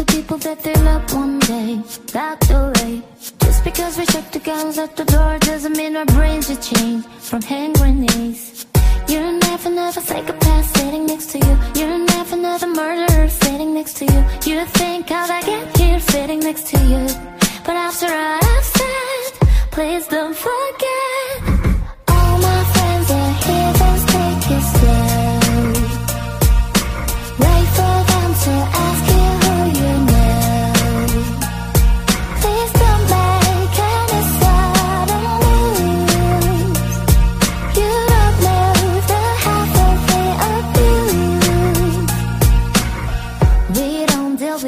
Of people that they love one day. Locked away. Just because we shut the guns at the door doesn't mean our brains will change from hand grenades. You're never, never psychopath sitting next to you. You're never, never murderer sitting next to you. You think how'd I get here sitting next to you? But after all I've said, please don't forget.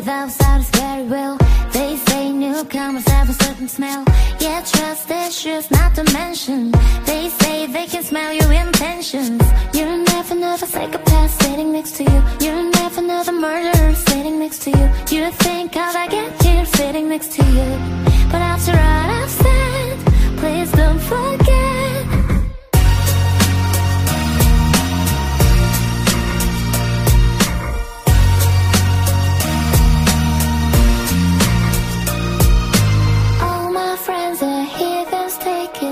Don't deal with very. They say newcomers have a certain smell. Yeah, trust issues not to mention. They say they can smell your intentions. You're never another psychopath sitting next to you. You're never another murderer sitting next to you. You think how'd I get here sitting next to you? But after all